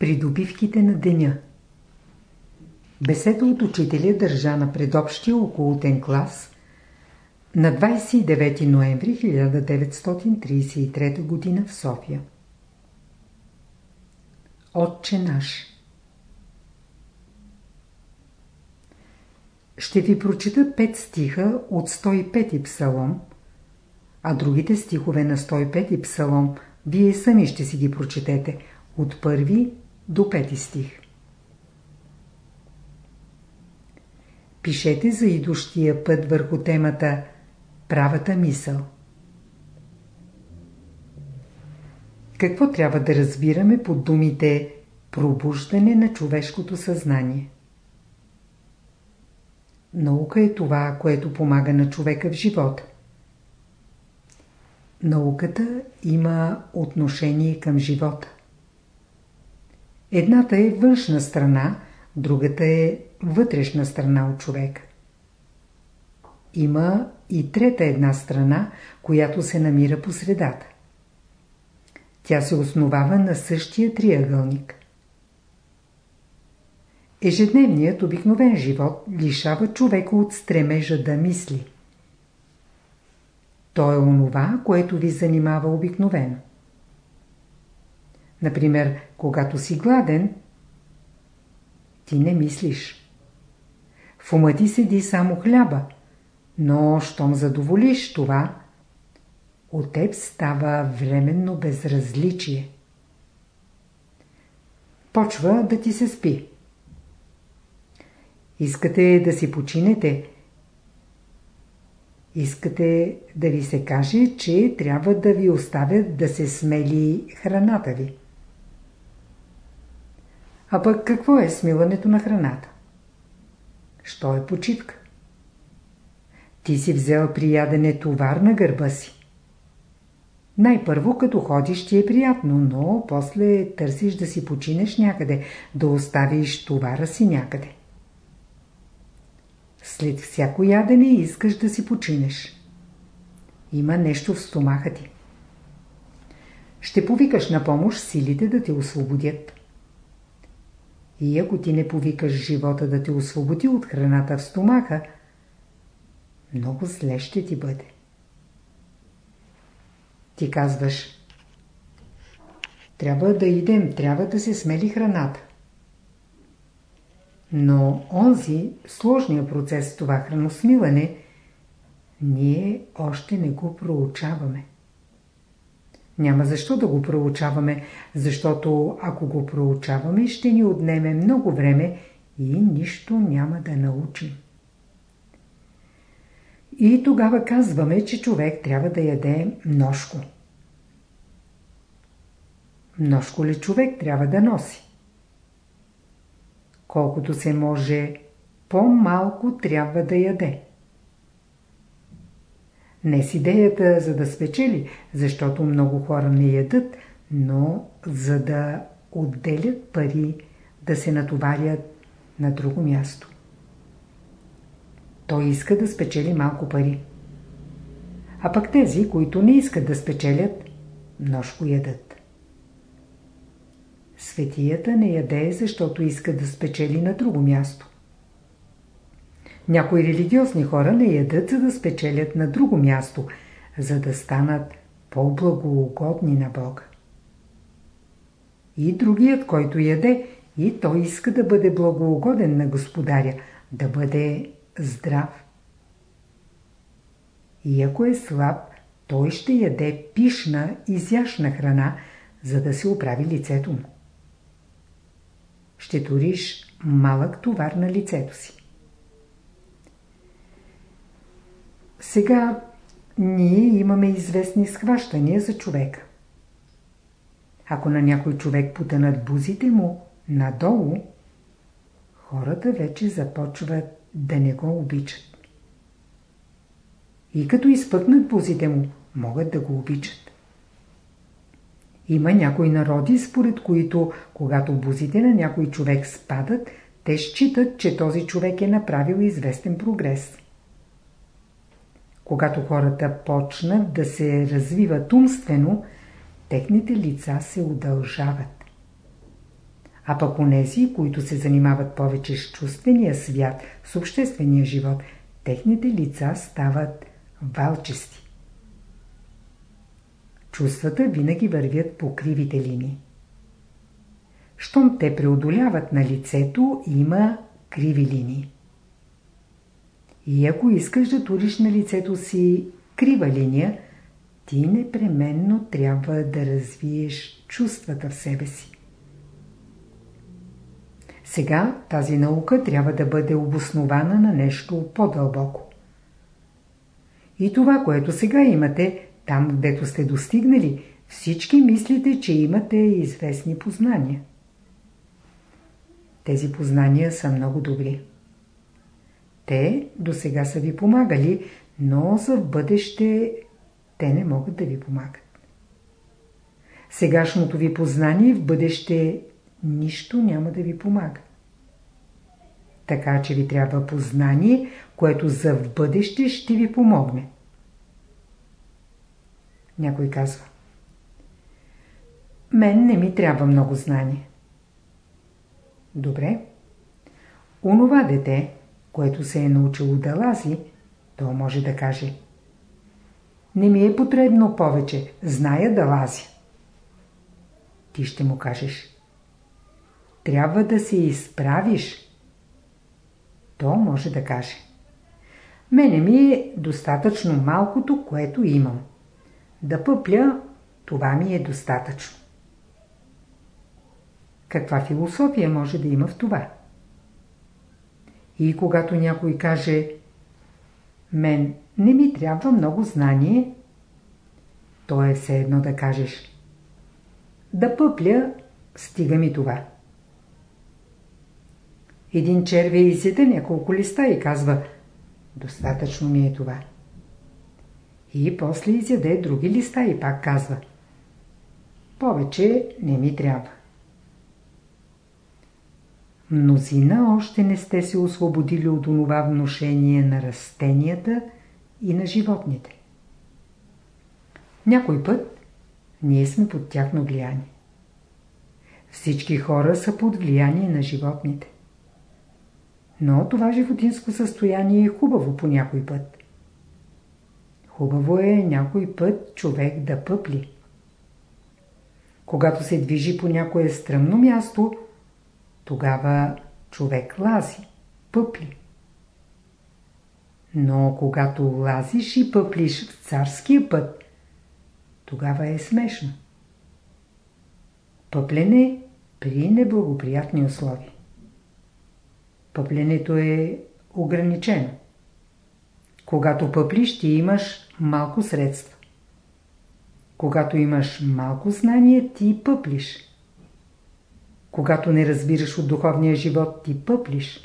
Придобивките на деня Беседа от учителя държа на предобщия околотен клас на 29 ноември 1933 г. в София. Отче наш Ще ви прочита пет стиха от 105 псалом, а другите стихове на 105 псалом вие сами ще си ги прочетете от първи до пети стих. Пишете за идущия път върху темата Правата мисъл. Какво трябва да разбираме под думите пробуждане на човешкото съзнание? Наука е това, което помага на човека в живота. Науката има отношение към живота. Едната е външна страна, другата е вътрешна страна от човека. Има и трета една страна, която се намира по средата. Тя се основава на същия триъгълник. Ежедневният обикновен живот лишава човека от стремежа да мисли. То е онова, което ви занимава обикновено. Например, когато си гладен, ти не мислиш. В ума ти седи само хляба, но щом задоволиш това, от теб става временно безразличие. Почва да ти се спи. Искате да си починете. Искате да ви се каже, че трябва да ви оставят да се смели храната ви. А пък какво е смилането на храната? Що е почивка? Ти си взел при ядене товар на гърба си. Най-първо като ходиш ти е приятно, но после търсиш да си починеш някъде, да оставиш товара си някъде. След всяко ядене искаш да си починеш. Има нещо в стомаха ти. Ще повикаш на помощ силите да те освободят. И ако ти не повикаш живота да те освободи от храната в стомаха, много зле ще ти бъде. Ти казваш, трябва да идем, трябва да се смели храната. Но онзи, сложния процес това храносмилане, ние още не го проучаваме. Няма защо да го проучаваме, защото ако го проучаваме, ще ни отнеме много време и нищо няма да научим. И тогава казваме, че човек трябва да яде множко. Множко ли човек трябва да носи? Колкото се може, по-малко трябва да яде. Не с идеята за да спечели, защото много хора не ядат, но за да отделят пари, да се натоварят на друго място. Той иска да спечели малко пари. А пък тези, които не искат да спечелят, множко ядат. Светията не яде, защото иска да спечели на друго място. Някои религиозни хора не ядат, за да спечелят на друго място, за да станат по-благоугодни на Бога. И другият, който яде, и той иска да бъде благоугоден на Господаря, да бъде здрав. И ако е слаб, той ще яде пишна, изящна храна, за да се оправи лицето му. Ще туриш малък товар на лицето си. Сега ние имаме известни схващания за човека. Ако на някой човек потънат бузите му надолу, хората вече започват да не го обичат. И като изпъкнат бузите му, могат да го обичат. Има някои народи, според които, когато бузите на някой човек спадат, те считат, че този човек е направил известен прогрес. Когато хората почнат да се развиват умствено, техните лица се удължават. А пък онези, които се занимават повече с чувствения свят, с обществения живот, техните лица стават валчести. Чувствата винаги вървят по кривите линии. Щом те преодоляват на лицето, има криви линии. И ако искаш да туриш на лицето си крива линия, ти непременно трябва да развиеш чувствата в себе си. Сега тази наука трябва да бъде обоснована на нещо по-дълбоко. И това, което сега имате, там, гдето сте достигнали, всички мислите, че имате известни познания. Тези познания са много добри. Те до сега са ви помагали, но за бъдеще те не могат да ви помагат. Сегашното ви познание в бъдеще нищо няма да ви помага. Така че ви трябва познание, което за в бъдеще ще ви помогне. Някой казва. Мен не ми трябва много знание. Добре. Онова дете, което се е научило да лази, то може да каже Не ми е потребно повече, зная да лази. Ти ще му кажеш Трябва да се изправиш. То може да каже Мене ми е достатъчно малкото, което имам. Да пъпля, това ми е достатъчно. Каква философия може да има в това? И когато някой каже мен не ми трябва много знание, то е все едно да кажеш да пъпля, стига ми това. Един червя изяде няколко листа и казва достатъчно ми е това. И после изяде други листа и пак казва повече не ми трябва. Мнозина още не сте се освободили от онова вношение на растенията и на животните. Някой път ние сме под тяхно влияние. Всички хора са под влияние на животните. Но това животинско състояние е хубаво по някой път. Хубаво е някой път човек да пъпли. Когато се движи по някое стръмно място – тогава човек лази, пъпли. Но когато лазиш и пъплиш в царския път, тогава е смешно. Пъплене при неблагоприятни условия. Пъпленето е ограничено. Когато пъплиш, ти имаш малко средства. Когато имаш малко знание, ти пъплиш. Когато не разбираш от духовния живот, ти пъплиш.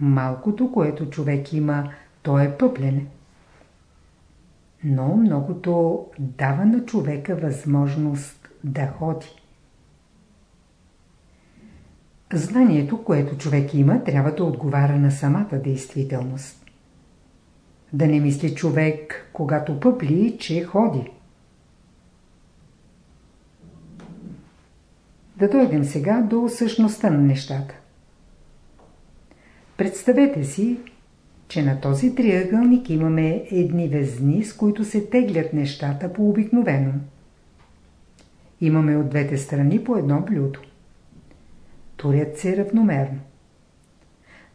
Малкото, което човек има, то е пъплене. Но многото дава на човека възможност да ходи. Знанието, което човек има, трябва да отговаря на самата действителност. Да не мисли човек, когато пъпли, че ходи. Да дойдем сега до същността на нещата. Представете си, че на този триъгълник имаме едни везни, с които се теглят нещата по обикновено. Имаме от двете страни по едно блюдо. Турят се равномерно.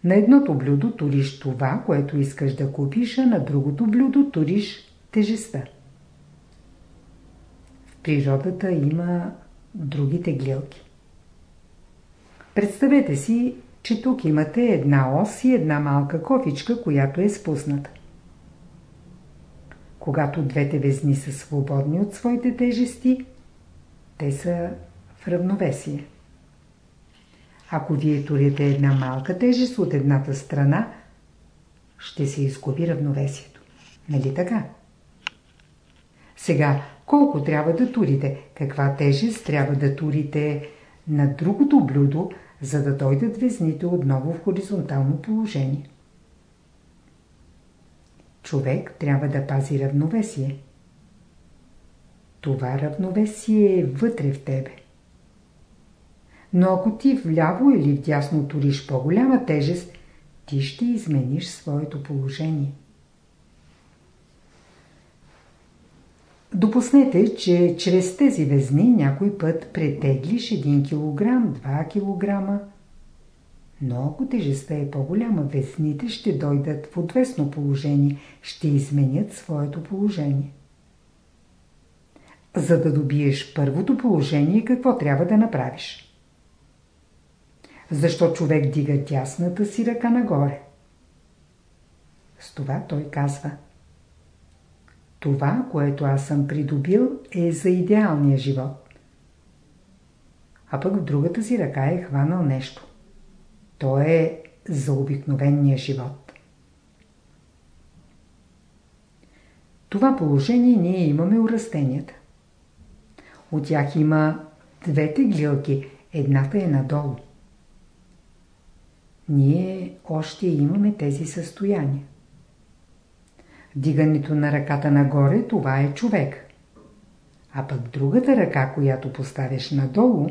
На едното блюдо туриш това, което искаш да купиш, а на другото блюдо туриш тежеста. В природата има другите глилки. Представете си, че тук имате една ос и една малка кофичка, която е спусната. Когато двете везни са свободни от своите тежести, те са в равновесие. Ако вие турите една малка тежест от едната страна, ще се изгуби равновесието. Нали така? Сега, колко трябва да турите? Каква тежест трябва да турите на другото блюдо, за да дойдат везните отново в хоризонтално положение? Човек трябва да пази равновесие. Това равновесие е вътре в тебе. Но ако ти вляво или вдясно туриш по-голяма тежест, ти ще измениш своето положение. Допуснете, че чрез тези везни някой път претеглиш 1 кг, 2 кг. Но ако тежестта е по-голяма, везните ще дойдат в отвесно положение, ще изменят своето положение. За да добиеш първото положение, какво трябва да направиш? Защо човек дига дясната си ръка нагоре? С това той казва Това, което аз съм придобил, е за идеалния живот. А пък в другата си ръка е хванал нещо. То е за обикновения живот. Това положение ние имаме у растенията. От тях има двете глилки, едната е надолу. Ние още имаме тези състояния. Дигането на ръката нагоре, това е човек. А пък другата ръка, която поставяш надолу,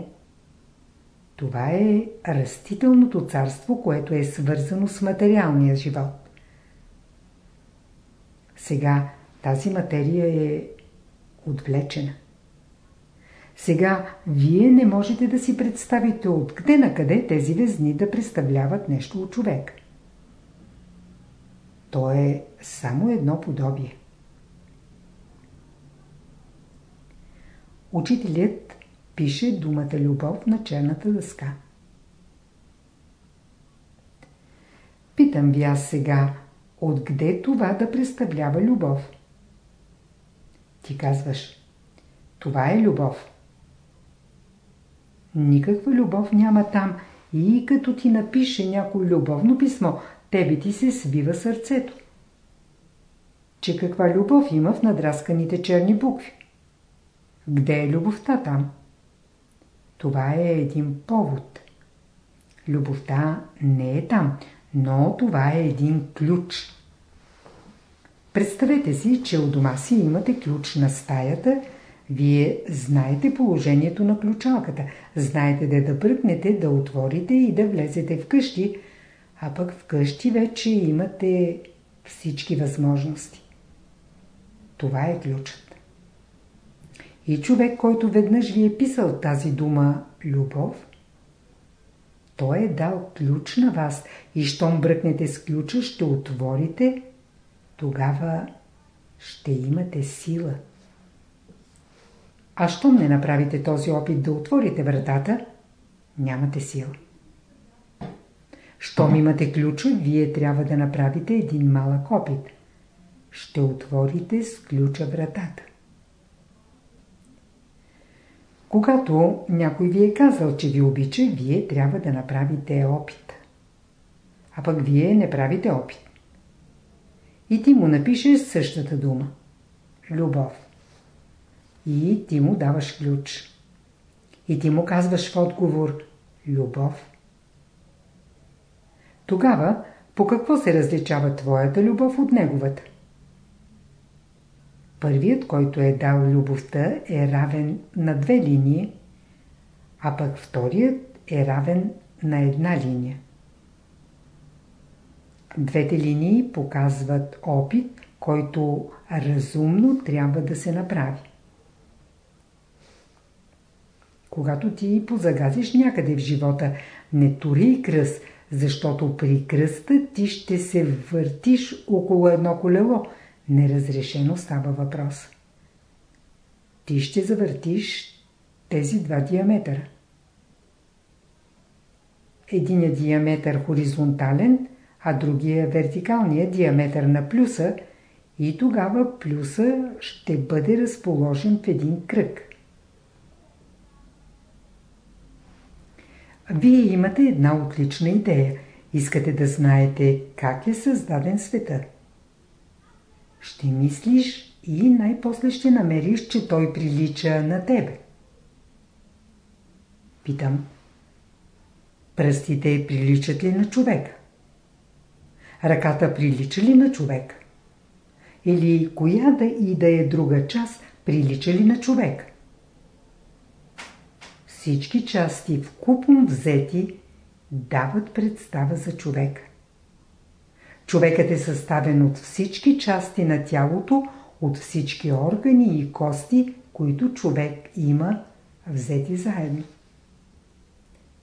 това е растителното царство, което е свързано с материалния живот. Сега тази материя е отвлечена. Сега вие не можете да си представите откъде на къде тези везни да представляват нещо от човек. То е само едно подобие. Учителят пише думата любов на черната дъска. Питам ви аз сега, откъде това да представлява любов? Ти казваш, това е любов. Никаква любов няма там и като ти напише някой любовно писмо, тебе ти се свива сърцето. Че каква любов има в надрасканите черни букви? Где е любовта там? Това е един повод. Любовта не е там, но това е един ключ. Представете си, че у дома си имате ключ на стаята – вие знаете положението на ключалката, знаете да да бръкнете, да отворите и да влезете в къщи, а пък в къщи вече имате всички възможности. Това е ключът. И човек, който веднъж ви е писал тази дума любов, той е дал ключ на вас и щом бръкнете с ключа, ще отворите, тогава ще имате сила. А щом не направите този опит да отворите вратата, нямате сила. Щом имате ключа, вие трябва да направите един малък опит. Ще отворите с ключа вратата. Когато някой ви е казал, че ви обича, вие трябва да направите опит. А пък вие не правите опит. И ти му напишеш същата дума. Любов и ти му даваш ключ. И ти му казваш в отговор любов. Тогава по какво се различава твоята любов от неговата? Първият, който е дал любовта, е равен на две линии, а пък вторият е равен на една линия. Двете линии показват опит, който разумно трябва да се направи. Когато ти позагазиш някъде в живота, не тури кръст, защото при кръста ти ще се въртиш около едно колело. Неразрешено става въпрос. Ти ще завъртиш тези два диаметъра. Единият диаметър хоризонтален, а другия вертикалния диаметър на плюса и тогава плюса ще бъде разположен в един кръг. Вие имате една отлична идея. Искате да знаете как е създаден света. Ще мислиш и най-после ще намериш, че той прилича на тебе. Питам. Пръстите приличат ли на човек? Ръката прилича ли на човек? Или коя да и да е друга част прилича ли на човек? Всички части в купом взети дават представа за човека. Човекът е съставен от всички части на тялото, от всички органи и кости, които човек има, взети заедно.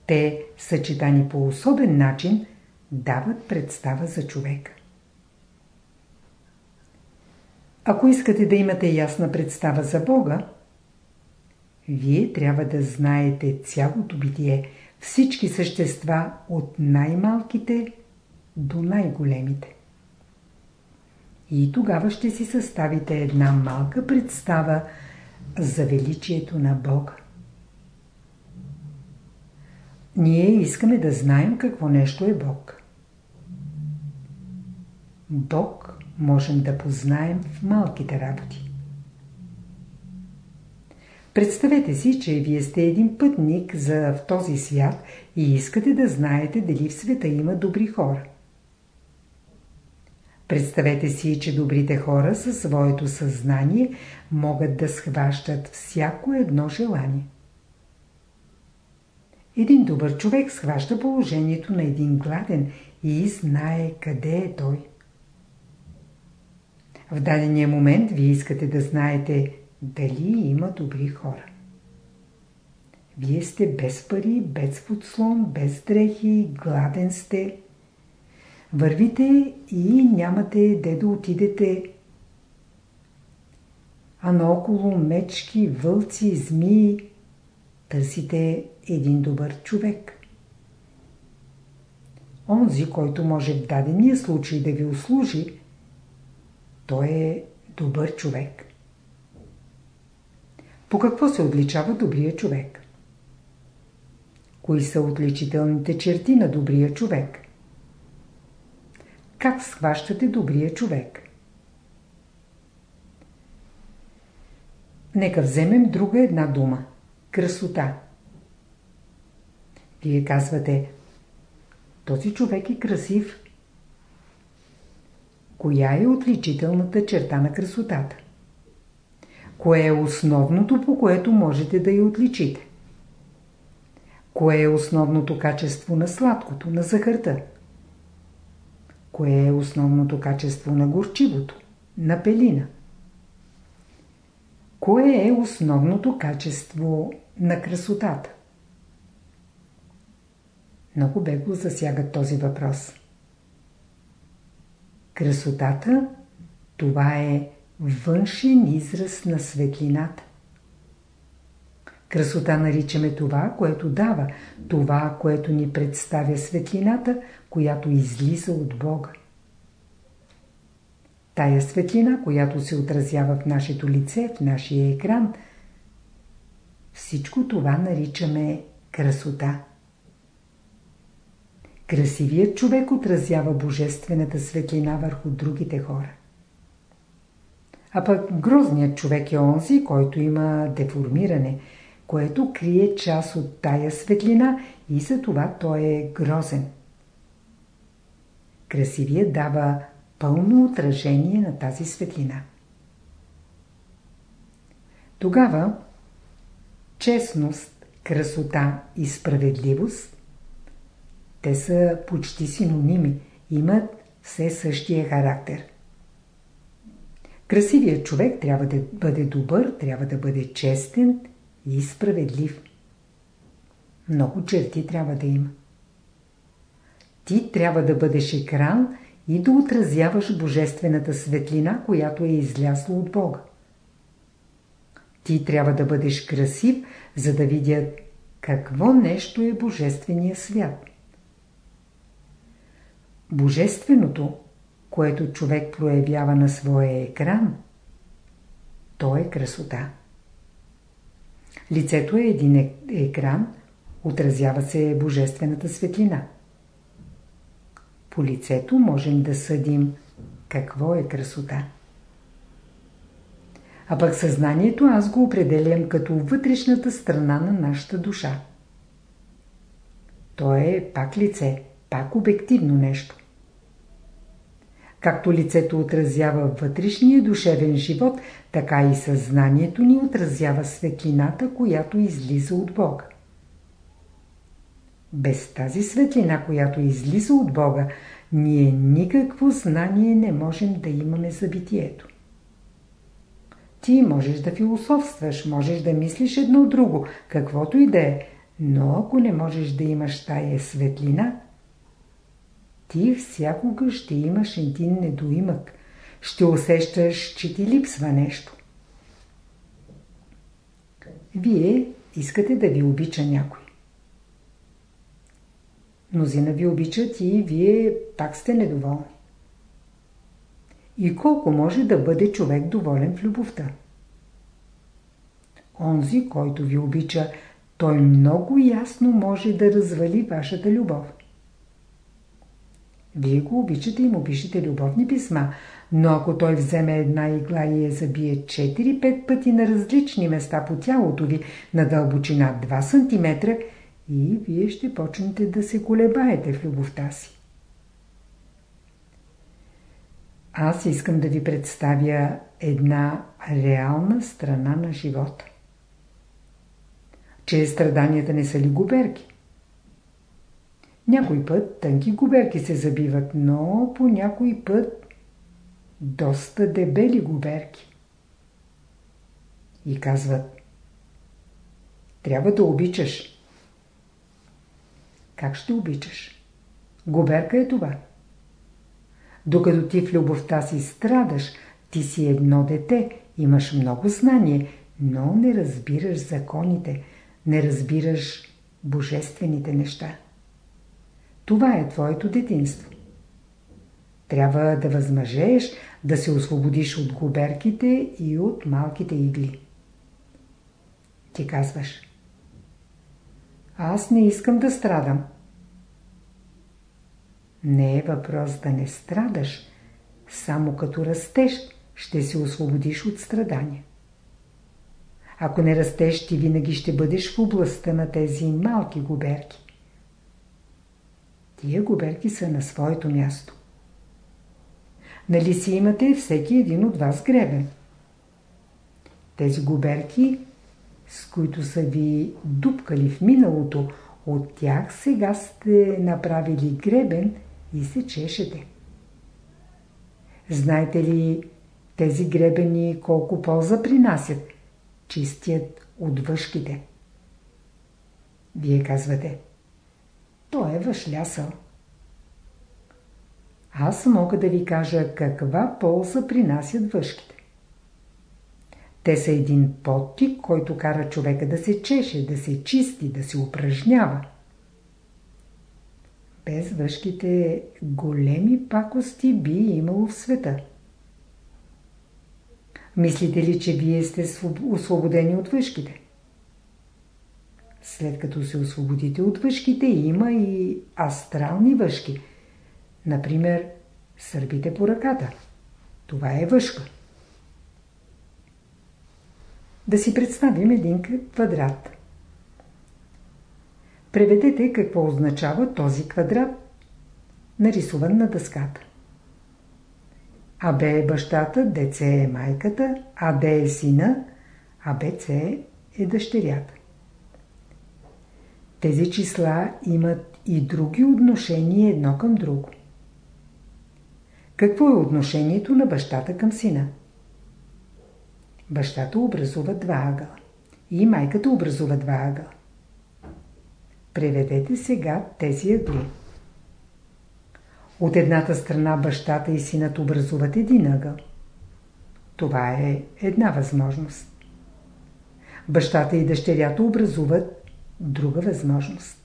Те, съчетани по особен начин, дават представа за човека. Ако искате да имате ясна представа за Бога, вие трябва да знаете цялото битие, всички същества от най-малките до най-големите. И тогава ще си съставите една малка представа за величието на Бога. Ние искаме да знаем какво нещо е Бог. Бог можем да познаем в малките работи. Представете си, че вие сте един пътник за в този свят и искате да знаете дали в света има добри хора. Представете си, че добрите хора със своето съзнание могат да схващат всяко едно желание. Един добър човек схваща положението на един гладен и знае къде е той. В дадения момент вие искате да знаете дали има добри хора. Вие сте без пари, без подслон, без дрехи, гладен сте. Вървите и нямате де да отидете. А наоколо мечки, вълци, змии търсите един добър човек. Онзи, който може в дадения случай да ви услужи, той е добър човек. По какво се отличава добрия човек? Кои са отличителните черти на добрия човек? Как схващате добрия човек? Нека вземем друга една дума. Красота. Вие казвате, този човек е красив. Коя е отличителната черта на красотата? Кое е основното, по което можете да я отличите? Кое е основното качество на сладкото, на захарта? Кое е основното качество на горчивото, на пелина? Кое е основното качество на красотата? Много бегло засягат този въпрос. Красотата – това е външен израз на светлината. Красота наричаме това, което дава, това, което ни представя светлината, която излиза от Бога. Тая светлина, която се отразява в нашето лице, в нашия екран, всичко това наричаме красота. Красивият човек отразява божествената светлина върху другите хора. А пък грозният човек е онзи, който има деформиране, което крие част от тая светлина и за това той е грозен. Красивият дава пълно отражение на тази светлина. Тогава честност, красота и справедливост те са почти синоними, имат все същия характер. Красивият човек трябва да бъде добър, трябва да бъде честен и справедлив. Много черти трябва да има. Ти трябва да бъдеш екран и да отразяваш божествената светлина, която е излязла от Бога. Ти трябва да бъдеш красив, за да видят какво нещо е Божествения свят. Божественото, което човек проявява на своя екран, то е красота. Лицето е един е, екран, отразява се божествената светлина. По лицето можем да съдим какво е красота. А пък съзнанието аз го определям като вътрешната страна на нашата душа. То е пак лице, пак обективно нещо. Както лицето отразява вътрешния душевен живот, така и съзнанието ни отразява светлината, която излиза от Бога. Без тази светлина, която излиза от Бога, ние никакво знание не можем да имаме за битието. Ти можеш да философстваш, можеш да мислиш едно друго, каквото и да е, но ако не можеш да имаш тая светлина, ти всякога ще имаш един недоимък. Ще усещаш, че ти липсва нещо. Вие искате да ви обича някой. Мнозина ви обичат и вие пак сте недоволни. И колко може да бъде човек доволен в любовта? Онзи, който ви обича, той много ясно може да развали вашата любов. Вие го обичате и му пишете любовни писма, но ако той вземе една игла и я забие 4-5 пъти на различни места по тялото ви на дълбочина 2 см, и вие ще почнете да се колебаете в любовта си. Аз искам да ви представя една реална страна на живота. Че страданията не са ли губерки? Някой път тънки губерки се забиват, но по някой път доста дебели губерки. И казват Трябва да обичаш. Как ще обичаш? Губерка е това. Докато ти в любовта си страдаш, ти си едно дете, имаш много знание, но не разбираш законите, не разбираш божествените неща. Това е твоето детинство. Трябва да възмъжееш, да се освободиш от губерките и от малките игли. Ти казваш Аз не искам да страдам. Не е въпрос да не страдаш, само като растеш ще се освободиш от страдания. Ако не растеш, ти винаги ще бъдеш в областта на тези малки губерки. Тия губерки са на своето място. Нали си имате всеки един от вас гребен? Тези губерки, с които са ви дупкали в миналото, от тях сега сте направили гребен и се чешете. Знаете ли тези гребени колко полза принасят? Чистят от въшките. Вие казвате – той е въшлясъл. Аз мога да ви кажа каква полза принасят въшките. Те са един подтик, който кара човека да се чеше, да се чисти, да се упражнява. Без въшките големи пакости би имало в света. Мислите ли, че вие сте освободени от въшките? След като се освободите от въшките, има и астрални въшки. Например, сърбите по ръката. Това е въшка. Да си представим един квадрат. Преведете какво означава този квадрат, нарисуван на дъската. АБ е бащата, ДЦ е майката, АД е сина, а БЦ е дъщерята. Тези числа имат и други отношения едно към друго. Какво е отношението на бащата към сина? Бащата образува два ъгъла и майката образува два ъгъла. Преведете сега тези ъгли. От едната страна бащата и синът образуват един ъгъл. Това е една възможност. Бащата и дъщерята образуват друга възможност.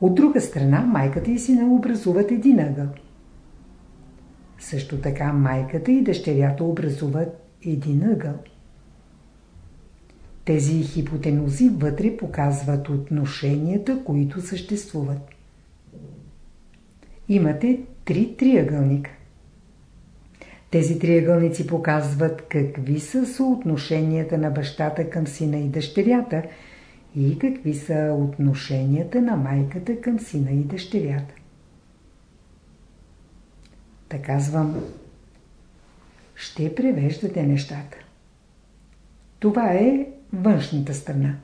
От друга страна, майката и сина образуват един ъгъл. Също така майката и дъщерята образуват един ъгъл. Тези хипотенузи вътре показват отношенията, които съществуват. Имате три триъгълника. Тези триъгълници показват какви са съотношенията на бащата към сина и дъщерята – и какви са отношенията на майката към сина и дъщерята. Та казвам, ще превеждате нещата. Това е външната страна.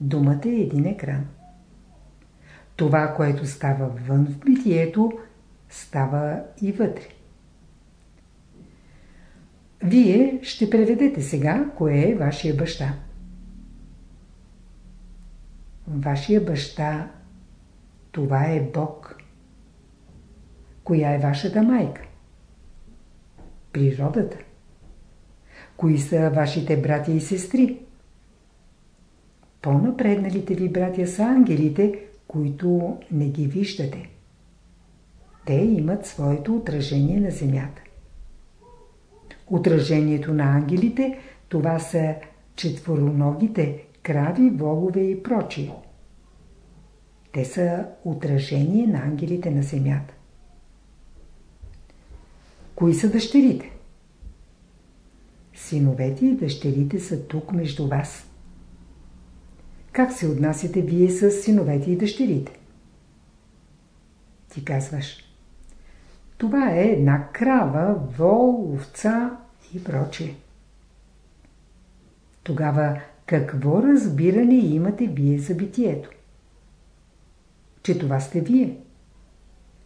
думата е един екран. Това, което става вън в битието, става и вътре. Вие ще преведете сега, кое е вашия баща. Вашия баща, това е Бог. Коя е вашата майка? Природата. Кои са вашите братя и сестри? По-напредналите ви братя са ангелите, които не ги виждате. Те имат своето отражение на земята. Отражението на ангелите, това са четвороногите, крави, волове и прочие. Те са отражение на ангелите на земята. Кои са дъщерите? Синовете и дъщерите са тук между вас. Как се отнасяте вие с синовете и дъщерите? Ти казваш. Това е една крава, вол, овца и прочее. Тогава какво разбиране имате вие за битието? Че това сте вие.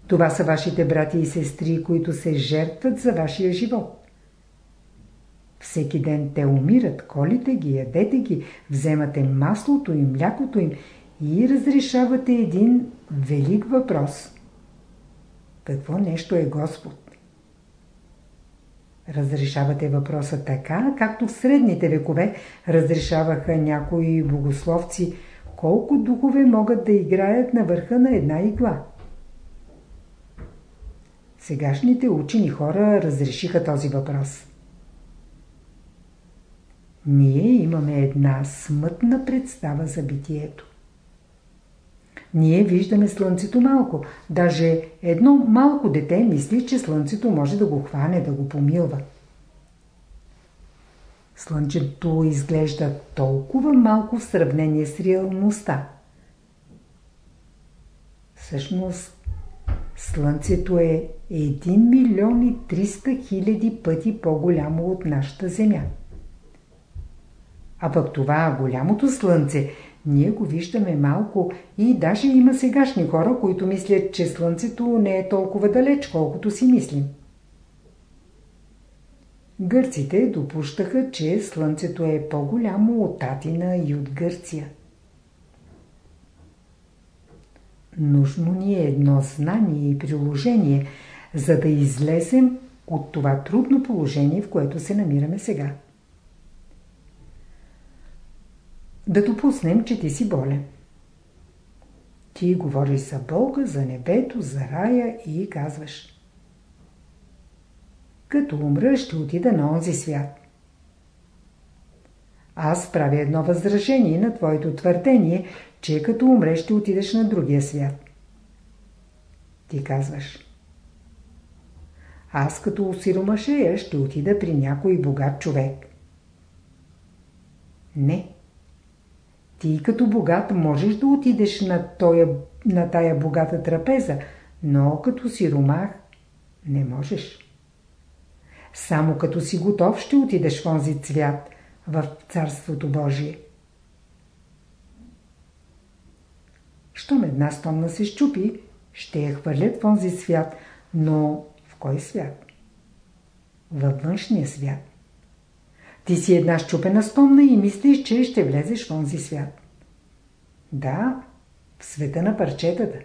Това са вашите брати и сестри, които се жертват за вашия живот. Всеки ден те умират, колите ги, ядете ги, вземате маслото и млякото им и разрешавате един велик въпрос. Какво нещо е Господ? Разрешавате въпроса така, както в средните векове разрешаваха някои богословци, колко духове могат да играят на върха на една игла. Сегашните учени хора разрешиха този въпрос. Ние имаме една смътна представа за битието. Ние виждаме Слънцето малко. Даже едно малко дете мисли, че Слънцето може да го хване, да го помилва. Слънцето изглежда толкова малко в сравнение с реалността. Всъщност, Слънцето е 1 милион и 300 хиляди пъти по-голямо от нашата Земя. А пък това голямото Слънце, ние го виждаме малко и даже има сегашни хора, които мислят, че Слънцето не е толкова далеч, колкото си мислим. Гърците допущаха, че Слънцето е по-голямо от Атина и от Гърция. Нужно ни е едно знание и приложение, за да излезем от това трудно положение, в което се намираме сега. Да допуснем, че ти си болен. Ти говориш за Бога, за небето, за рая и казваш Като умра, ще отида на онзи свят. Аз правя едно възражение на твоето твърдение, че като умре, ще отидеш на другия свят. Ти казваш Аз като осиромашея, ще отида при някой богат човек. Не. Ти като богат можеш да отидеш на, тоя, на тая богата трапеза, но като си ромах не можеш. Само като си готов ще отидеш в онзи цвят, в Царството Божие. Щом една стомна се щупи, ще я хвърлят в онзи свят, но в кой свят? Във външния свят. Ти си една щупена стомна и мислиш, че ще влезеш в онзи свят. Да, в света на парчетата.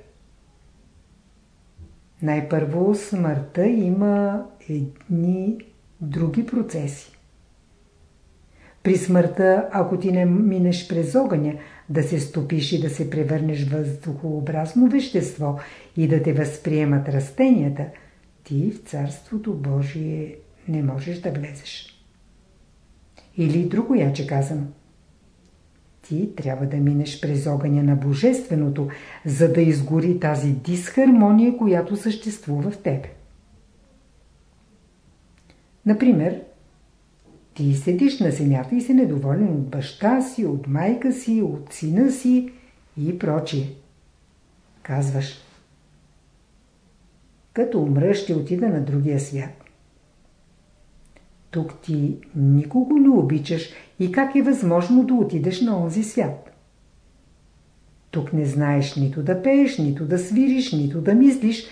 Най-първо смъртта има едни други процеси. При смъртта, ако ти не минеш през огъня, да се стопиш и да се превърнеш в въздухообразно вещество и да те възприемат растенията, ти в Царството Божие не можеш да влезеш. Или друго яче казвам. Ти трябва да минеш през огъня на Божественото, за да изгори тази дисхармония, която съществува в тебе. Например, ти седиш на земята и си недоволен от баща си, от майка си, от сина си и прочие. Казваш. Като умра, ще отида на другия свят. Тук ти никого не обичаш и как е възможно да отидеш на онзи свят? Тук не знаеш нито да пееш, нито да свириш, нито да мислиш,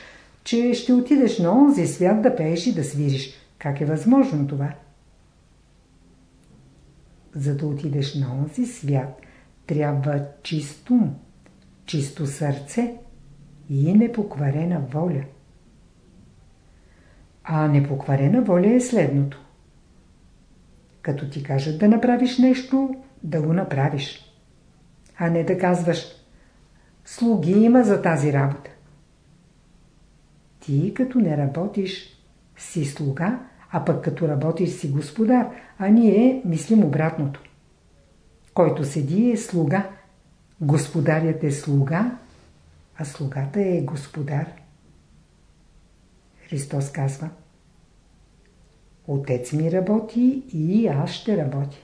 че ще отидеш на онзи свят да пееш и да свириш. Как е възможно това? За да отидеш на онзи свят, трябва чисто ум, чисто сърце и непокварена воля. А непокварена воля е следното. Като ти кажат да направиш нещо, да го направиш. А не да казваш слуги има за тази работа. Ти като не работиш, си слуга, а пък като работиш си господар, а ние мислим обратното. Който седи е слуга, господарят е слуга, а слугата е господар. Христос казва Отец ми работи и аз ще работя.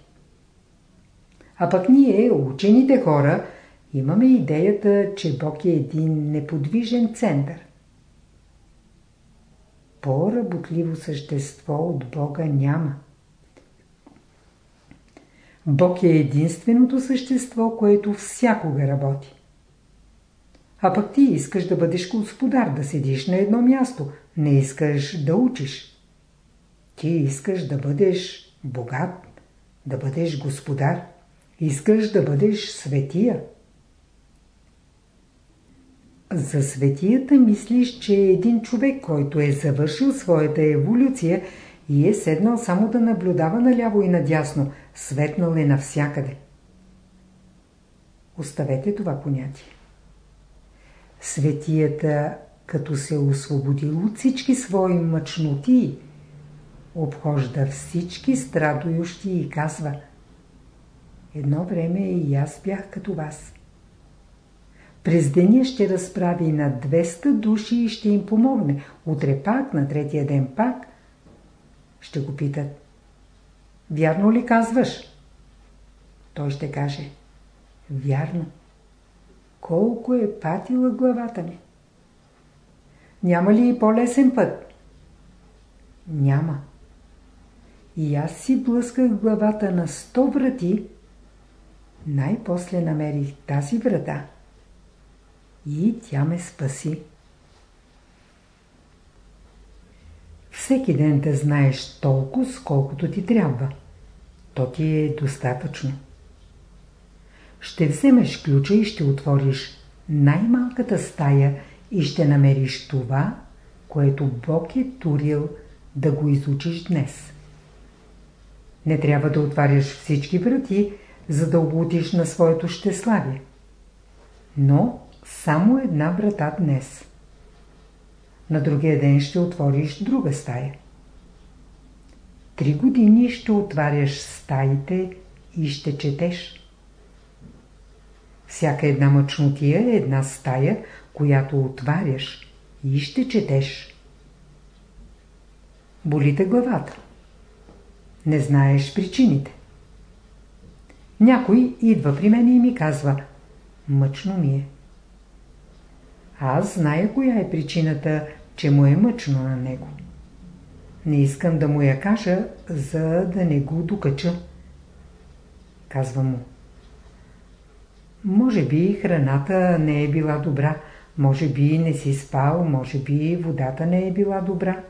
А пък ние, учените хора, имаме идеята, че Бог е един неподвижен център. По-работливо същество от Бога няма. Бог е единственото същество, което всякога работи. А пък ти искаш да бъдеш господар, да седиш на едно място. Не искаш да учиш. Ти искаш да бъдеш богат, да бъдеш господар. Искаш да бъдеш светия. За светията мислиш, че е един човек, който е завършил своята еволюция и е седнал само да наблюдава наляво и надясно, светнал е навсякъде. Оставете това понятие. Светията, като се освободил от всички свои мъчноти, обхожда всички страдующи и казва Едно време и аз бях като вас. През деня ще разправи на 200 души и ще им помогне. Утре пак, на третия ден пак. Ще го питат. Вярно ли казваш? Той ще каже. Вярно. Колко е патила главата ми? Няма ли и по-лесен път? Няма. И аз си блъсках главата на сто врати, най-после намерих тази врата и тя ме спаси. Всеки ден да знаеш толкова, сколкото ти трябва. То ти е достатъчно. Ще вземеш ключа и ще отвориш най-малката стая и ще намериш това, което Бог е турил да го изучиш днес. Не трябва да отваряш всички врати, за да облудиш на своето щеславие. Но само една врата днес. На другия ден ще отвориш друга стая. Три години ще отваряш стаите и ще четеш. Всяка една мъчнотия е една стая, която отваряш и ще четеш. Болите главата. Не знаеш причините. Някой идва при мен и ми казва Мъчно ми е. Аз зная коя е причината, че му е мъчно на него. Не искам да му я кажа, за да не го докача. Казва му. Може би храната не е била добра, може би не си спал, може би водата не е била добра.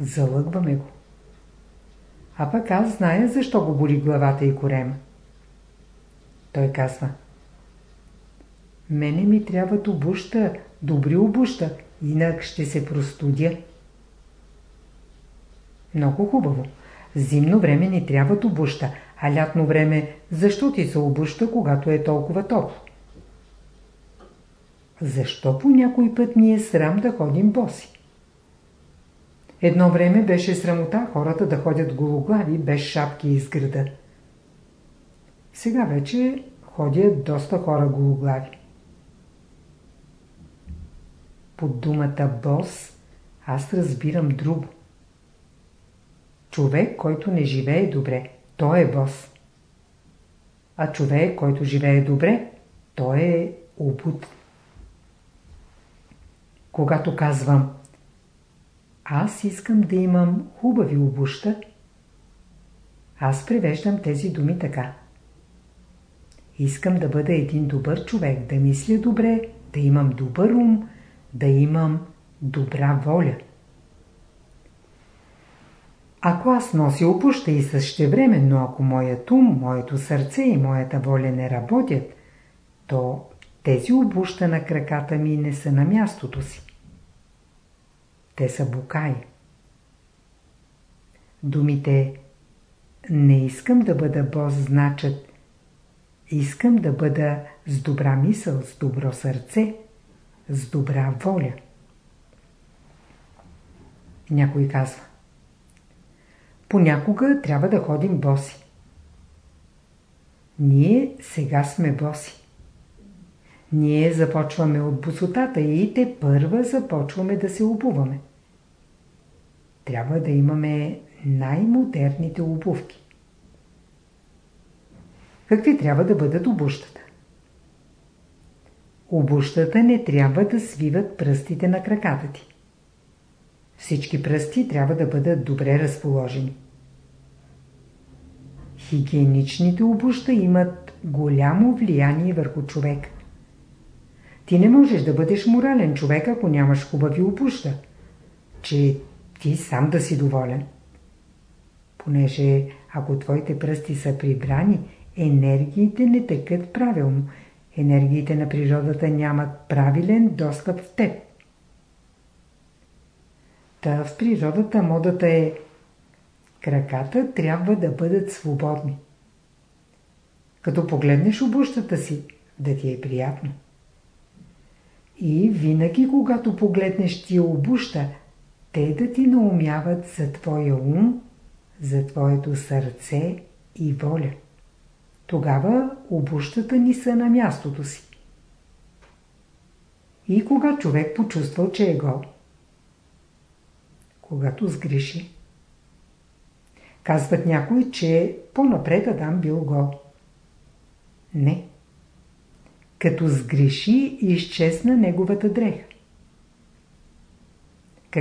Залъгваме го. А пък аз зная защо го боли главата и корема. Той казва. Мене ми трябват обуща, добри обуща, инак ще се простудя. Много хубаво. Зимно време ни трябват обуща, а лятно време защо ти се обуща, когато е толкова топло? Защо по някой път ни е срам да ходим боси? Едно време беше срамота хората да ходят гологлави без шапки из града. Сега вече ходят доста хора гологлави. Под думата бос аз разбирам друго. Човек, който не живее добре, той е бос. А човек, който живее добре, той е обуд. Когато казвам аз искам да имам хубави обуща, аз превеждам тези думи така. Искам да бъда един добър човек, да мисля добре, да имам добър ум, да имам добра воля. Ако аз нося опуща и същевременно, ако моят ум, моето сърце и моята воля не работят, то тези обуща на краката ми не са на мястото си. Те са букаи. Думите не искам да бъда бос значат искам да бъда с добра мисъл, с добро сърце, с добра воля. Някой казва Понякога трябва да ходим боси. Ние сега сме боси. Ние започваме от босотата и те първа започваме да се обуваме. Трябва да имаме най-модерните обувки. Какви трябва да бъдат обущата? Обущата не трябва да свиват пръстите на краката ти. Всички пръсти трябва да бъдат добре разположени. Хигиеничните обуща имат голямо влияние върху човек. Ти не можеш да бъдеш морален човек, ако нямаш хубави обуща, че ти сам да си доволен. Понеже ако твоите пръсти са прибрани, енергиите не текат правилно. Енергиите на природата нямат правилен достъп в теб. Та в природата модата е краката трябва да бъдат свободни. Като погледнеш обущата си, да ти е приятно. И винаги, когато погледнеш тия обуща, те да ти наумяват за твоя ум, за твоето сърце и воля. Тогава обущата ни са на мястото си. И кога човек почувствал, че е гол? Когато сгреши. Казват някой, че по-напред Адам бил гол. Не. Като сгреши, изчезна неговата дреха.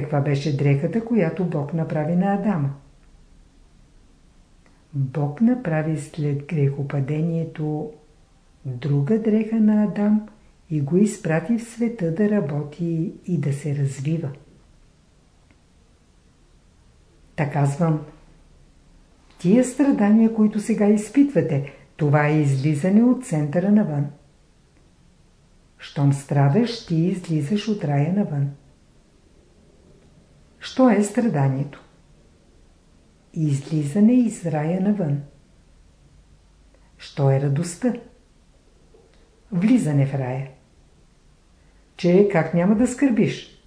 Каква беше дрехата, която Бог направи на Адама? Бог направи след грехопадението друга дреха на Адам и го изпрати в света да работи и да се развива. Та казвам, тия страдания, които сега изпитвате, това е излизане от центъра навън. Щом страдаш, ти излизаш от рая навън. Що е страданието? Излизане из рая навън. Що е радостта? Влизане в рая. Че как няма да скърбиш?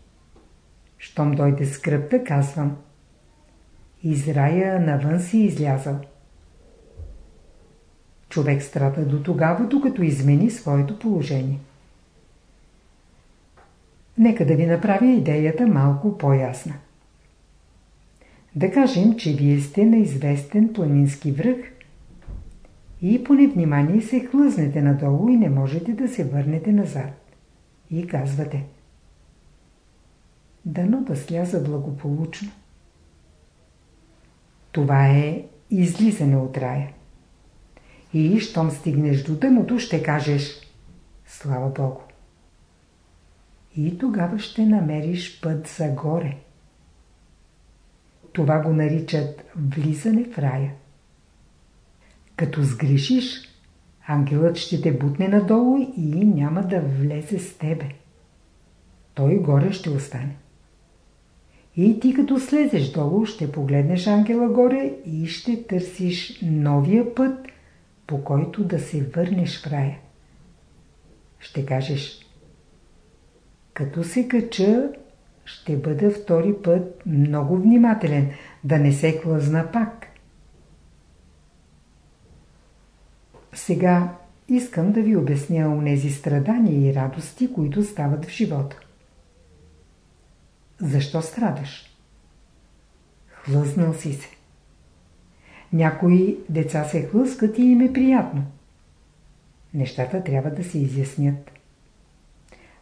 Щом дойде скръпта, казвам. Из рая навън си излязал. Човек страда до тогава, докато измени своето положение. Нека да ви направя идеята малко по-ясна. Да кажем, че вие сте на известен планински връх и по невнимание се хлъзнете надолу и не можете да се върнете назад. И казвате Дано да сляза благополучно. Това е излизане от рая. И щом стигнеш до дъното, ще кажеш Слава Богу. И тогава ще намериш път загоре. Това го наричат влизане в рая. Като сгрешиш, ангелът ще те бутне надолу и няма да влезе с тебе. Той горе ще остане. И ти като слезеш долу, ще погледнеш ангела горе и ще търсиш новия път, по който да се върнеш в рая. Ще кажеш, като се кача, ще бъда втори път много внимателен, да не се хлъзна пак. Сега искам да ви обясня онези страдания и радости, които стават в живота. Защо страдаш? Хлъзнал си се. Някои деца се хлъскат и им е приятно. Нещата трябва да се изяснят.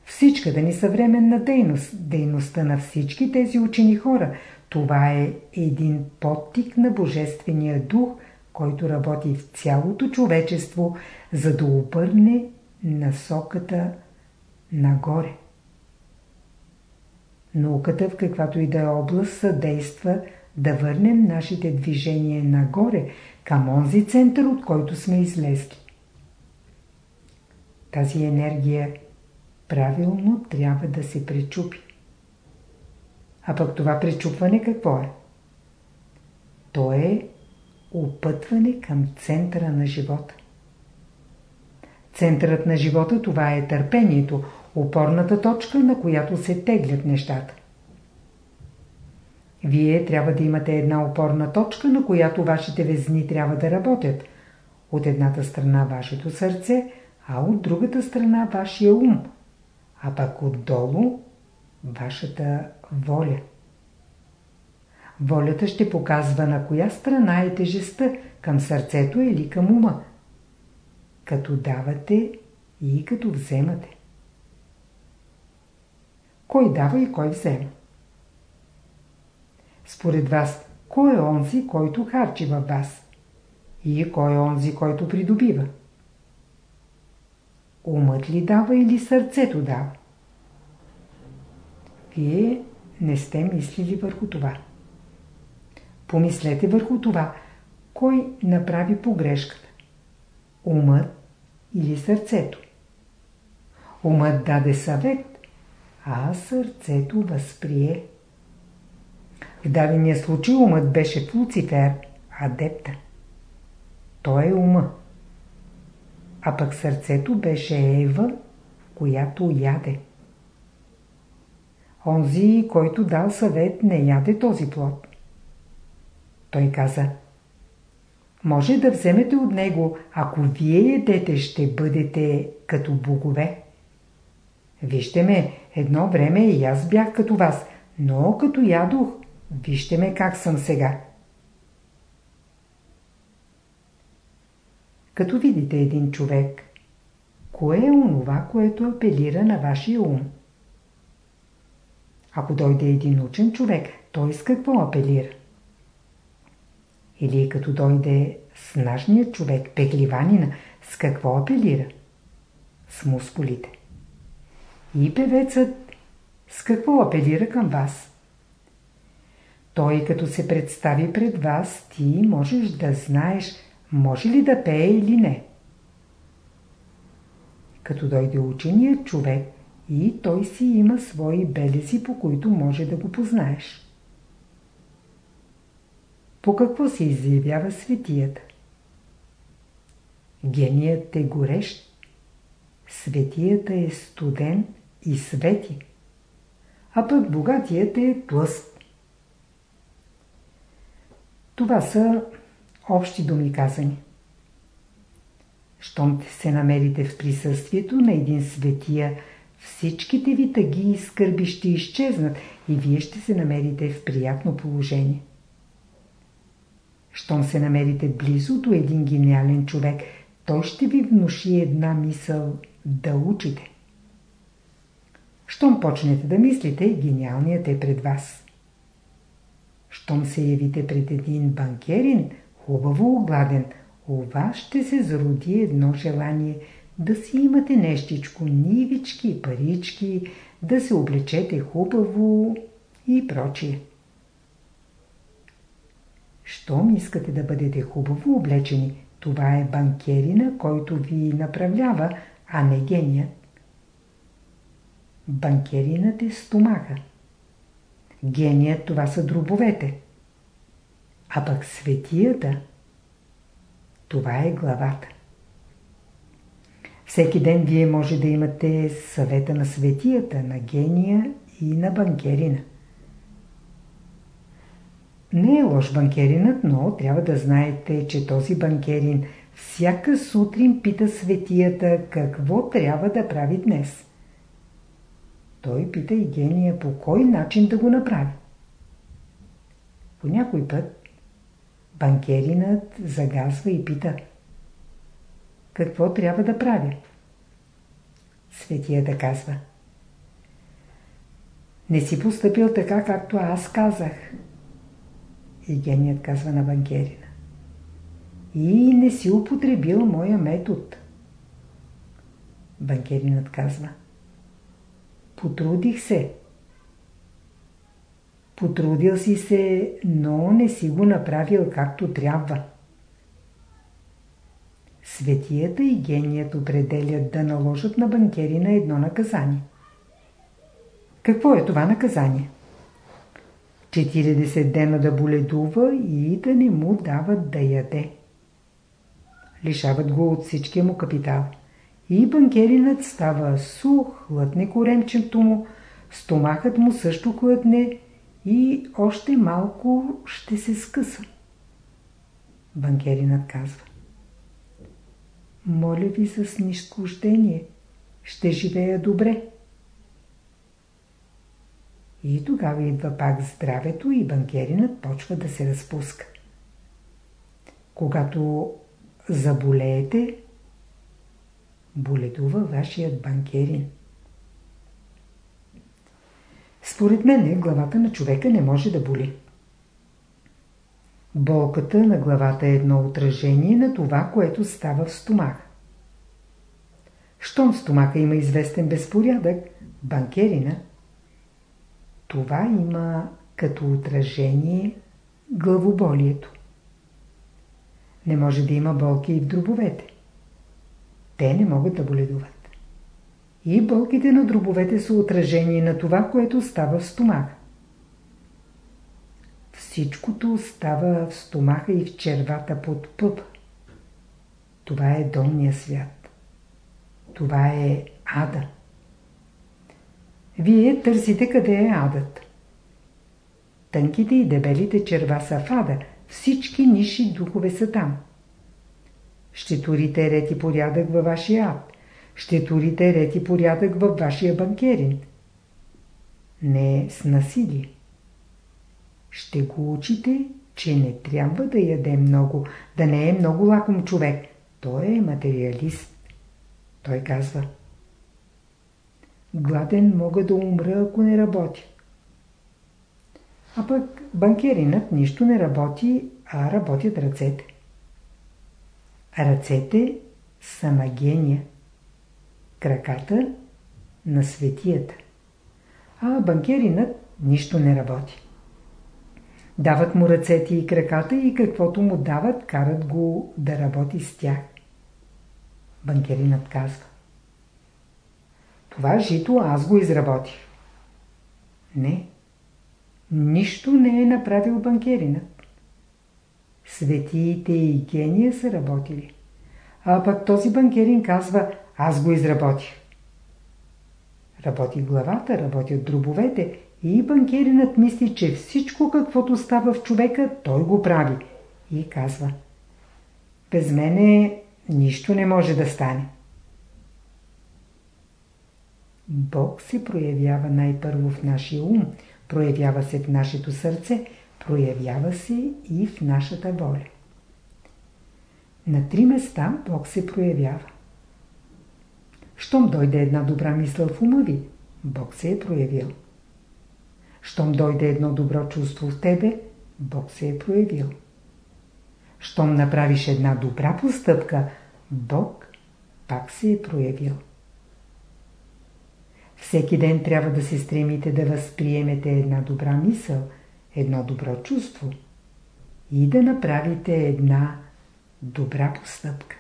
Всичката ни съвременна дейност, дейността на всички тези учени хора, това е един подтик на Божествения дух, който работи в цялото човечество, за да обърне насоката нагоре. Науката в каквато и да е област съдейства да върнем нашите движения нагоре, към онзи център, от който сме излезли. Тази енергия правилно трябва да се пречупи. А пък това пречупване какво е? То е опътване към центъра на живота. Центърът на живота това е търпението, опорната точка, на която се теглят нещата. Вие трябва да имате една опорна точка, на която вашите везни трябва да работят. От едната страна вашето сърце, а от другата страна вашия ум, а пък отдолу вашата воля. Волята ще показва на коя страна е тежестта, към сърцето или към ума. Като давате и като вземате. Кой дава и кой взема? Според вас, кой е онзи, който харчи във вас? И кой е онзи, който придобива? Умът ли дава или сърцето дава? Вие не сте мислили върху това. Помислете върху това. Кой направи погрешката? Умът или сърцето? Умът даде съвет, а сърцето възприе. В дадения случай умът беше в Луцифер, адепта. Той е ума. А пък сърцето беше Ева, която яде. Онзи, който дал съвет, не яде този плод. Той каза, може да вземете от него, ако вие ядете, ще бъдете като богове. Вижте ме, едно време и аз бях като вас, но като ядох, вижте ме как съм сега. Като видите един човек, кое е онова, което апелира на вашия ум? Ако дойде един учен човек, той с какво апелира? Или като дойде снажният човек, пекливанина, с какво апелира? С мускулите. И певецът с какво апелира към вас? Той като се представи пред вас, ти можеш да знаеш, може ли да пее или не. Като дойде ученият човек, и той си има свои белези, по които може да го познаеш. По какво се изявява светията? Геният е горещ, светията е студен и свети, а пък богатият е тлъст. Това са общи думи казани. Щом се намерите в присъствието на един светия, всичките ви тъги и скърби ще изчезнат и вие ще се намерите в приятно положение. Щом се намерите близо до един гениален човек, той ще ви внуши една мисъл да учите. Щом почнете да мислите, гениалният е пред вас. Щом се явите пред един банкерин, хубаво огладен, у вас ще се зароди едно желание да си имате нещичко, нивички, парички, да се облечете хубаво и прочие. Щом искате да бъдете хубаво облечени, това е банкерина, който ви направлява, а не геният. Банкеринът е стомаха. Геният това са дробовете. А пък светията това е главата. Всеки ден вие може да имате съвета на светията, на гения и на банкерина. Не е лош банкеринът, но трябва да знаете, че този банкерин всяка сутрин пита светията какво трябва да прави днес. Той пита и гения по кой начин да го направи. По някой път банкеринът загазва и пита какво трябва да правя. Светията казва Не си поступил така, както аз казах. И геният казва на банкерина. и не си употребил моя метод. Банкеринът казва Потрудих се. Потрудил си се, но не си го направил както трябва. Светията и геният определят да наложат на банкерина едно наказание. Какво е това наказание? 40 дена да боледува и да не му дават да яде. Лишават го от всичкия му капитал. И банкеринът става сух, хлътне коремчето му, стомахът му също хлътне и още малко ще се скъса. Банкеринът казва Моля ви за снисхождение, ще живея добре. И тогава идва пак здравето и банкеринът почва да се разпуска. Когато заболеете, боледува вашият банкерин. Според мен главата на човека не може да боли. Болката на главата е едно отражение на това, което става в стомаха. Щом в стомаха има известен безпорядък, банкерина, това има като отражение главоболието. Не може да има болки и в дробовете. Те не могат да боледуват. И болките на дробовете са отражение на това, което става в стомаха. Всичкото става в стомаха и в червата под пъп. Това е долния свят. Това е ада. Вие търсите къде е адът. Тънките и дебелите черва са в ада. Всички ниши духове са там. Ще турите ред и порядък във вашия ад. Ще турите ред и порядък във вашия банкерин. Не с насилие. Ще го учите, че не трябва да яде много, да не е много лаком човек. Той е материалист. Той казва Гладен мога да умра, ако не работя. А пък банкеринът нищо не работи, а работят ръцете. Ръцете са на гения, краката на светията. А банкеринът нищо не работи. Дават му ръцете и краката и каквото му дават, карат го да работи с тях. Банкеринът казва. Това жито аз го изработих. Не. Нищо не е направил банкеринът. Светиите и гения са работили. А пък този банкерин казва, аз го изработих. Работи главата, работят дробовете и банкеринът мисли, че всичко каквото става в човека, той го прави. И казва, без мене нищо не може да стане. Бог се проявява най-първо в нашия ум, проявява се в нашето сърце, проявява се и в нашата воля. На три места Бог се проявява. Щом дойде една добра мисъл в ума ви, Бог се е проявил. Щом дойде едно добро чувство в тебе, Бог се е проявил. Щом направиш една добра постъпка, Бог пак се е проявил. Всеки ден трябва да се стремите да възприемете една добра мисъл, едно добро чувство и да направите една добра постъпка.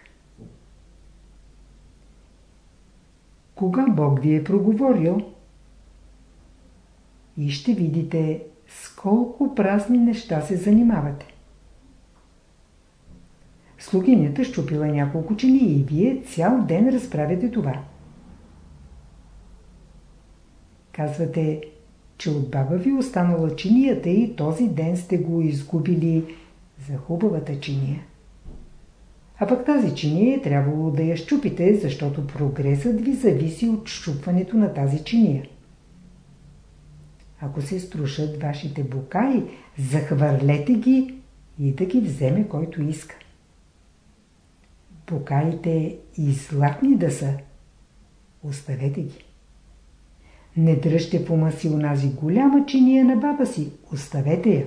Кога Бог ви е проговорил, и ще видите с колко празни неща се занимавате. Слугинята щупила няколко чини и вие цял ден разправяте това. Казвате, че от баба ви останала чинията и този ден сте го изгубили за хубавата чиния. А пък тази чиния трябвало да я щупите, защото прогресът ви зависи от щупването на тази чиния. Ако се струшат вашите букаи, захвърлете ги и да ги вземе който иска. Букаите и златни да са, оставете ги. Не дръжте в ума си онази голяма чиния на баба си, оставете я.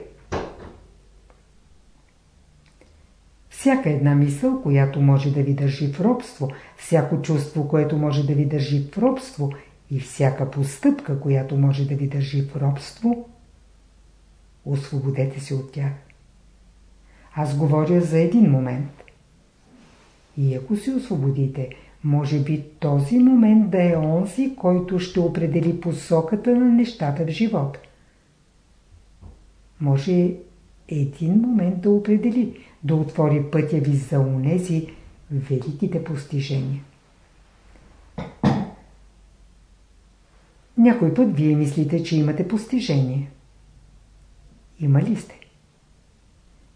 Всяка една мисъл, която може да ви държи в робство, всяко чувство, което може да ви държи в робство и всяка постъпка, която може да ви държи в робство, освободете се от тях. Аз говоря за един момент. И ако се освободите, може би този момент да е онзи, който ще определи посоката на нещата в живота. Може един момент да определи, да отвори пътя ви за унези великите постижения. Някой път вие мислите, че имате постижение. Има ли сте?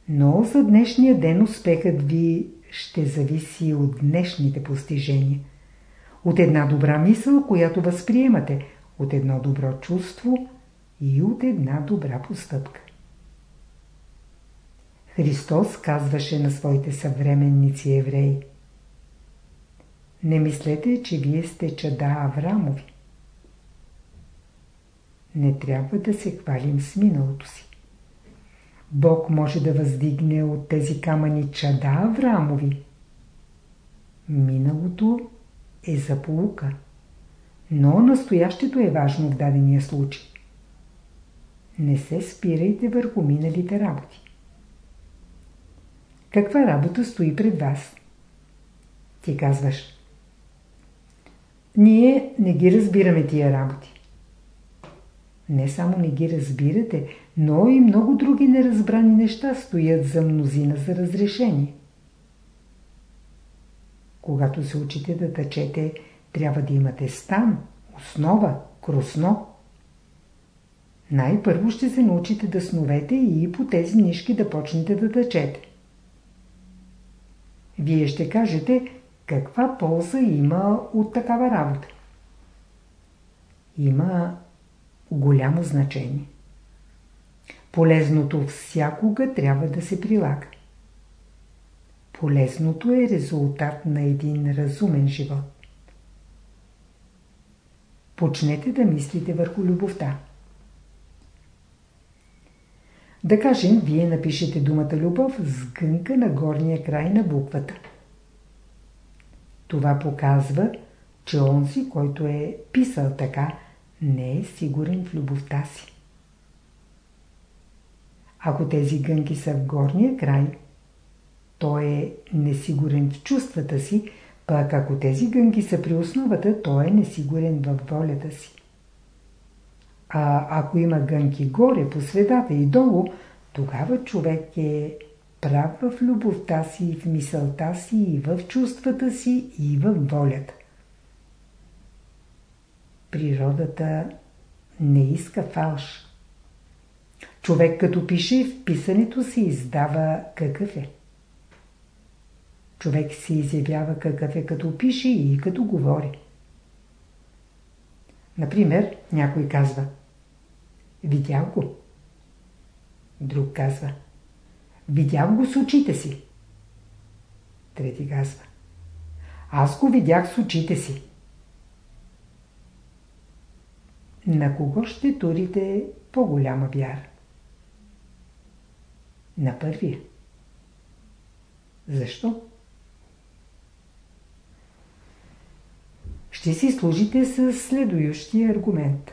Но за днешния ден успехът ви ще зависи от днешните постижения. От една добра мисъл, която възприемате, от едно добро чувство и от една добра постъпка. Христос казваше на своите съвременници евреи Не мислете, че вие сте чада Аврамови. Не трябва да се хвалим с миналото си. Бог може да въздигне от тези камъни чада Авраамови. Миналото е за полука, но настоящето е важно в дадения случай. Не се спирайте върху миналите работи. Каква работа стои пред вас? Ти казваш. Ние не ги разбираме тия работи. Не само не ги разбирате, но и много други неразбрани неща стоят за мнозина за разрешение. Когато се учите да тъчете, трябва да имате стан, основа, кросно. Най-първо ще се научите да сновете и по тези нишки да почнете да тъчете. Вие ще кажете, каква полза има от такава работа. Има голямо значение. Полезното всякога трябва да се прилага. Полезното е резултат на един разумен живот. Почнете да мислите върху любовта. Да кажем, вие напишете думата любов с гънка на горния край на буквата. Това показва, че онзи, който е писал така, не е сигурен в любовта си. Ако тези гънки са в горния край, той е несигурен в чувствата си, пък ако тези гънки са при основата, той е несигурен в волята си. А ако има гънки горе, по средата и долу, тогава човек е прав в любовта си, в мисълта си, и в чувствата си, и в волята. Природата не иска фалш. Човек като пише, в писането се издава какъв е. Човек се изявява какъв е като пише и като говори. Например, някой казва Видял го. Друг казва Видял го с очите си. Трети казва Аз го видях с очите си. На кого ще турите по-голяма вяра? На първия. Защо? Ще си служите с следующия аргумент.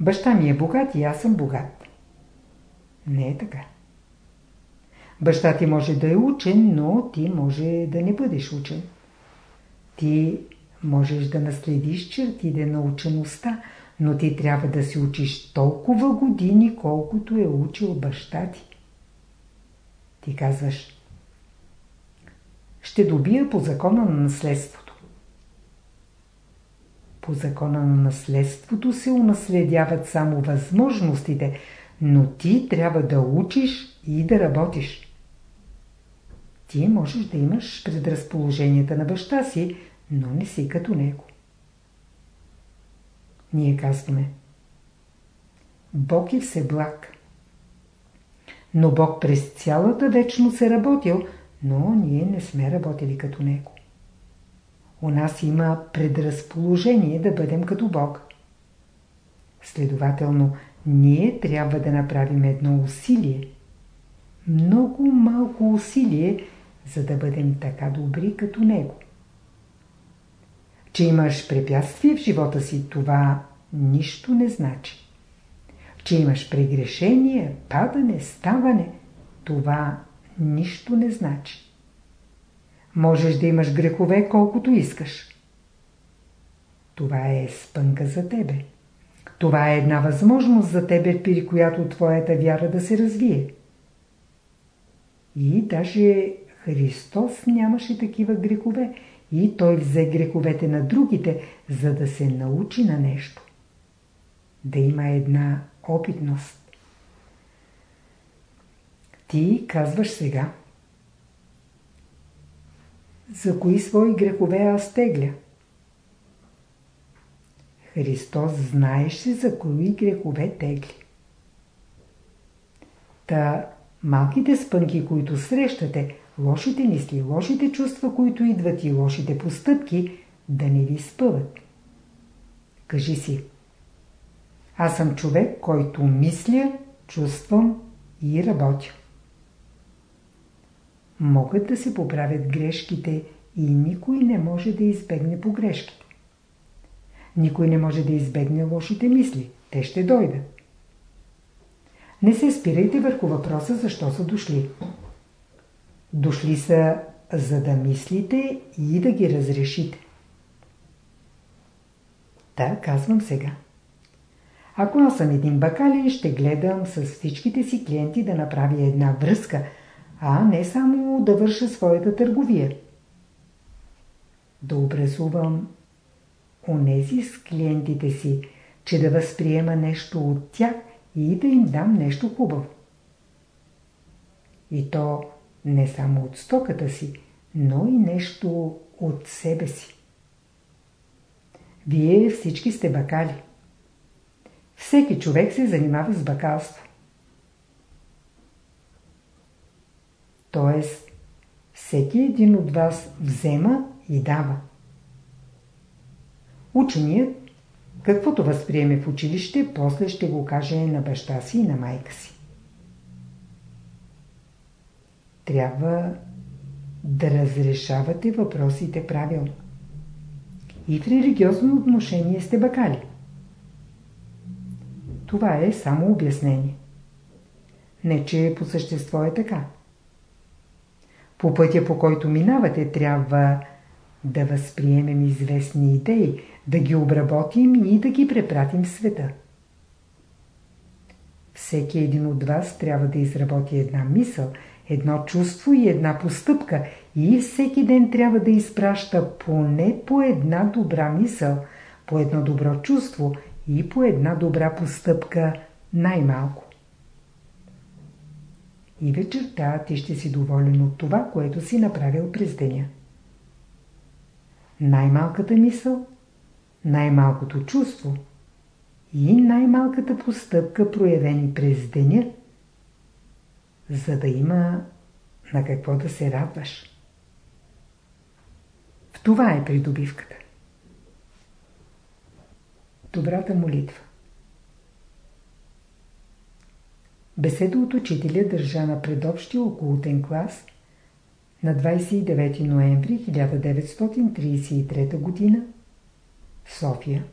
Баща ми е богат и аз съм богат. Не е така. Баща ти може да е учен, но ти може да не бъдеш учен. Ти можеш да наследиш чертите на учеността, но ти трябва да си учиш толкова години, колкото е учил баща ти. Ти казваш, ще добия по закона на наследството. По закона на наследството се унаследяват само възможностите, но ти трябва да учиш и да работиш. Ти можеш да имаш предразположенията на баща си, но не си като него. Ние казваме Бог е всеблаг. Но Бог през цялата вечност е работил, но ние не сме работили като Него. У нас има предразположение да бъдем като Бог. Следователно, ние трябва да направим едно усилие. много малко усилие, за да бъдем така добри като него. Че имаш препятствие в живота си, това нищо не значи. Че имаш прегрешение, падане, ставане, това нищо не значи. Можеш да имаш грехове колкото искаш. Това е спънка за тебе. Това е една възможност за тебе, при която твоята вяра да се развие. И даже Христос нямаше такива грехове и Той взе греховете на другите, за да се научи на нещо. Да има една опитност. Ти казваш сега. За кои свои грехове аз тегля? Христос знаеше за кои грехове тегли. Та малките спънки, които срещате, лошите мисли, лошите чувства, които идват и лошите постъпки, да не ви спъват. Кажи си. Аз съм човек, който мисля, чувствам и работя. Могат да се поправят грешките и никой не може да избегне погрешките. Никой не може да избегне лошите мисли. Те ще дойдат. Не се спирайте върху въпроса защо са дошли. Дошли са за да мислите и да ги разрешите. Та казвам сега. Ако аз съм един бакалин, ще гледам с всичките си клиенти да направя една връзка, а не само да върша своята търговия. Да образувам онези с клиентите си, че да възприема нещо от тях и да им дам нещо хубаво. И то не само от стоката си, но и нещо от себе си. Вие всички сте бакали. Всеки човек се занимава с бакалство. Тоест, всеки един от вас взема и дава. Ученият, каквото възприеме в училище, после ще го каже на баща си и на майка си. Трябва да разрешавате въпросите правилно. И в религиозно отношение сте бакали. Това е само обяснение. Не, че по същество е така. По пътя, по който минавате, трябва да възприемем известни идеи, да ги обработим и да ги препратим в света. Всеки един от вас трябва да изработи една мисъл, едно чувство и една постъпка и всеки ден трябва да изпраща поне по една добра мисъл, по едно добро чувство и по една добра постъпка най-малко. И вечерта ти ще си доволен от това, което си направил през деня. Най-малката мисъл – най-малкото чувство и най-малката постъпка, проявени през деня, за да има на какво да се радваш. В това е придобивката. Добрата молитва Беседа от учителя държа на предобщия околотен клас на 29 ноември 1933 г. София